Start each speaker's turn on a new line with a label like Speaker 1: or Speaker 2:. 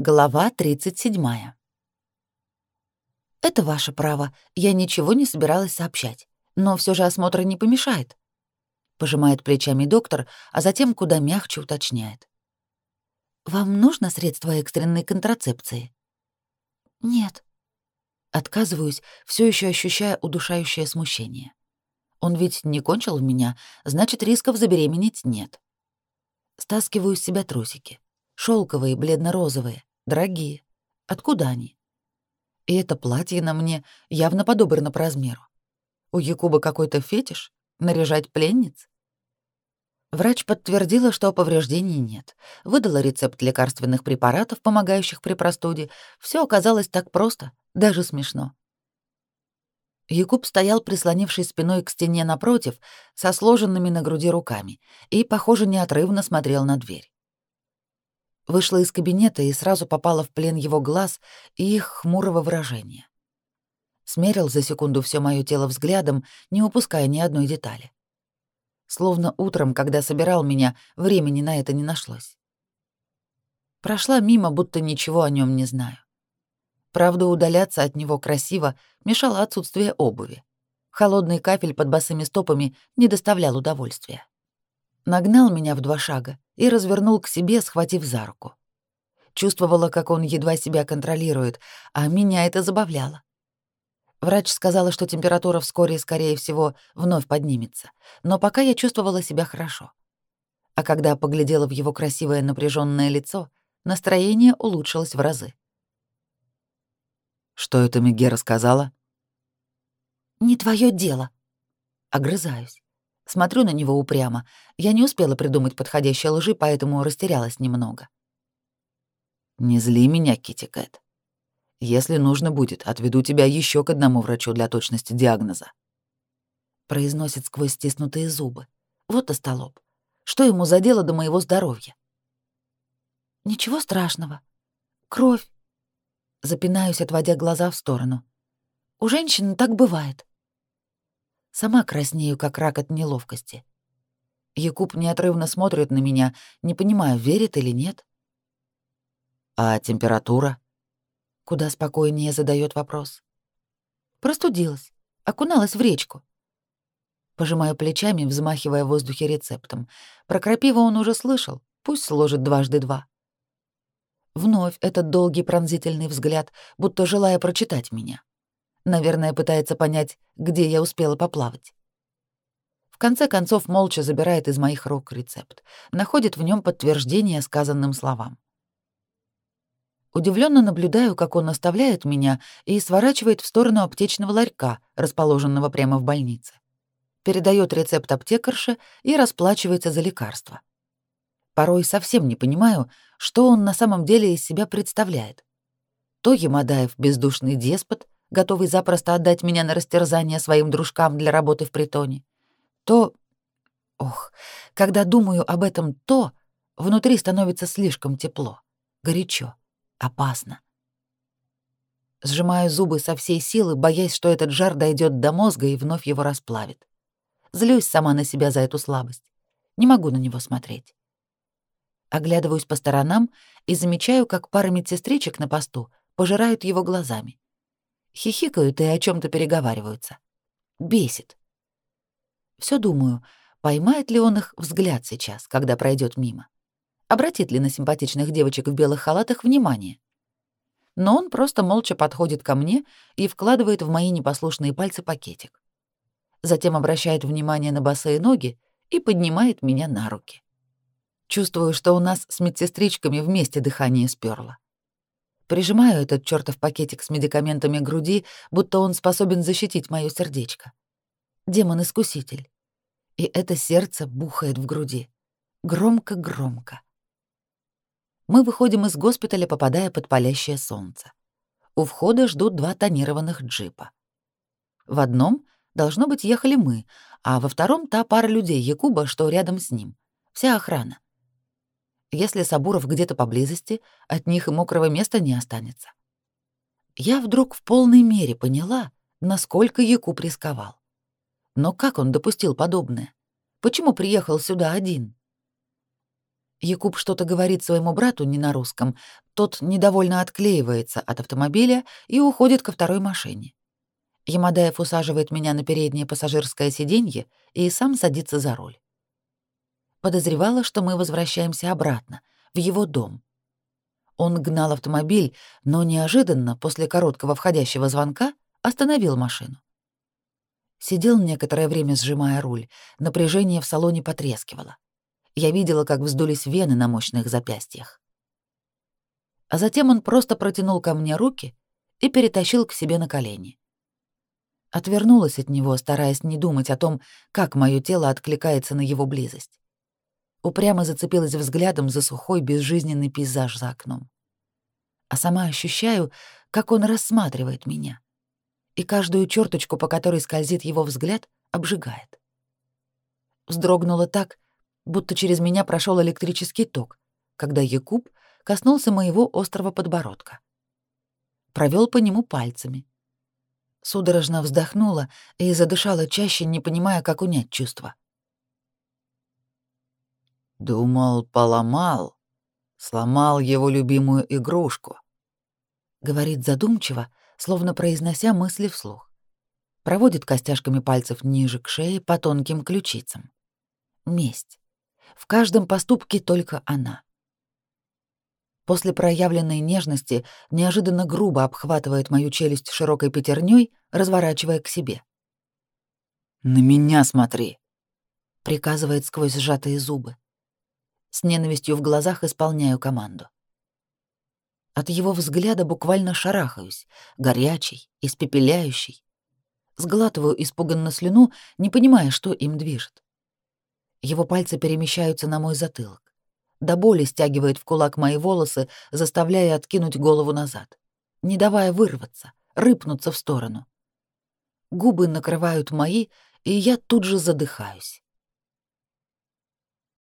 Speaker 1: Глава 37. «Это ваше право. Я ничего не собиралась сообщать. Но все же осмотр не помешает». Пожимает плечами доктор, а затем куда мягче уточняет. «Вам нужно средство экстренной контрацепции?» «Нет». Отказываюсь, все еще ощущая удушающее смущение. Он ведь не кончил в меня, значит, рисков забеременеть нет. Стаскиваю с себя трусики. Шелковые, бледно-розовые Дорогие, откуда они? И это платье на мне явно подобрано по размеру. У Якуба какой-то фетиш? Наряжать пленниц? Врач подтвердила, что повреждений нет, выдала рецепт лекарственных препаратов, помогающих при простуде. Все оказалось так просто, даже смешно. Якуб стоял, прислонившись спиной к стене напротив, со сложенными на груди руками, и, похоже, неотрывно смотрел на дверь вышла из кабинета и сразу попала в плен его глаз и их хмурого выражения. Смерил за секунду все мое тело взглядом, не упуская ни одной детали. Словно утром, когда собирал меня, времени на это не нашлось. Прошла мимо, будто ничего о нем не знаю. Правда, удаляться от него красиво мешало отсутствие обуви. Холодный кафель под босыми стопами не доставлял удовольствия нагнал меня в два шага и развернул к себе, схватив за руку. Чувствовала, как он едва себя контролирует, а меня это забавляло. Врач сказала, что температура вскоре, скорее всего, вновь поднимется, но пока я чувствовала себя хорошо. А когда поглядела в его красивое напряженное лицо, настроение улучшилось в разы.
Speaker 2: «Что это Мегера сказала?»
Speaker 1: «Не твое дело». Огрызаюсь. Смотрю на него упрямо. Я не успела придумать подходящие лжи, поэтому растерялась немного.
Speaker 2: «Не зли меня, Китти Если нужно будет, отведу тебя еще к одному врачу для точности диагноза».
Speaker 1: Произносит сквозь стиснутые зубы. Вот остолоп. Что ему за дело до моего здоровья? «Ничего страшного. Кровь». Запинаюсь, отводя глаза в сторону. «У женщин так бывает. Сама краснею, как рак от неловкости. Якуб неотрывно смотрит на меня, не понимая, верит или нет.
Speaker 2: «А температура?»
Speaker 1: Куда спокойнее задает вопрос. «Простудилась. Окуналась в речку». Пожимаю плечами, взмахивая в воздухе рецептом. Про крапиву он уже слышал. Пусть сложит дважды два. Вновь этот долгий пронзительный взгляд, будто желая прочитать меня. Наверное, пытается понять, где я успела поплавать. В конце концов, молча забирает из моих рук рецепт, находит в нем подтверждение сказанным словам. Удивленно наблюдаю, как он оставляет меня и сворачивает в сторону аптечного ларька, расположенного прямо в больнице. Передает рецепт аптекарше и расплачивается за лекарство. Порой совсем не понимаю, что он на самом деле из себя представляет. То Ямадаев бездушный деспот, готовый запросто отдать меня на растерзание своим дружкам для работы в притоне, то... Ох, когда думаю об этом то, внутри становится слишком тепло, горячо, опасно. Сжимаю зубы со всей силы, боясь, что этот жар дойдет до мозга и вновь его расплавит. Злюсь сама на себя за эту слабость. Не могу на него смотреть. Оглядываюсь по сторонам и замечаю, как пара медсестричек на посту пожирают его глазами хихикают и о чем то переговариваются. Бесит. Все думаю, поймает ли он их взгляд сейчас, когда пройдет мимо. Обратит ли на симпатичных девочек в белых халатах внимание. Но он просто молча подходит ко мне и вкладывает в мои непослушные пальцы пакетик. Затем обращает внимание на босые ноги и поднимает меня на руки. Чувствую, что у нас с медсестричками вместе дыхание сперло. Прижимаю этот чертов пакетик с медикаментами к груди, будто он способен защитить мое сердечко. Демон-искуситель. И это сердце бухает в груди. Громко-громко. Мы выходим из госпиталя, попадая под палящее солнце. У входа ждут два тонированных джипа. В одном, должно быть, ехали мы, а во втором — та пара людей Якуба, что рядом с ним. Вся охрана. Если Сабуров где-то поблизости, от них и мокрого места не останется. Я вдруг в полной мере поняла, насколько Якуб рисковал. Но как он допустил подобное? Почему приехал сюда один? Якуб что-то говорит своему брату не на русском. Тот недовольно отклеивается от автомобиля и уходит ко второй машине. Ямадаев усаживает меня на переднее пассажирское сиденье и сам садится за руль подозревала, что мы возвращаемся обратно, в его дом. Он гнал автомобиль, но неожиданно, после короткого входящего звонка, остановил машину. Сидел некоторое время, сжимая руль. Напряжение в салоне потрескивало. Я видела, как вздулись вены на мощных запястьях. А затем он просто протянул ко мне руки и перетащил к себе на колени. Отвернулась от него, стараясь не думать о том, как мое тело откликается на его близость упрямо зацепилась взглядом за сухой безжизненный пейзаж за окном. А сама ощущаю, как он рассматривает меня. И каждую черточку, по которой скользит его взгляд, обжигает. Вздрогнула так, будто через меня прошел электрический ток, когда Якуб коснулся моего острого подбородка. Провел по нему пальцами. Судорожно вздохнула и задышала чаще, не понимая, как унять чувство.
Speaker 2: — Думал, поломал. Сломал его любимую игрушку. Говорит задумчиво, словно произнося мысли вслух. Проводит костяшками пальцев ниже к шее по тонким ключицам. Месть. В каждом поступке только она. После проявленной нежности неожиданно грубо обхватывает мою челюсть широкой пятерней, разворачивая к себе. «На меня смотри!» — приказывает сквозь сжатые зубы. С ненавистью в глазах исполняю команду. От его взгляда буквально шарахаюсь, горячий, испепеляющий. Сглатываю испуганно слюну, не понимая, что им движет. Его пальцы перемещаются на мой затылок. До боли стягивает в кулак мои волосы, заставляя откинуть голову назад, не давая вырваться, рыпнуться в сторону. Губы накрывают мои, и я тут же задыхаюсь.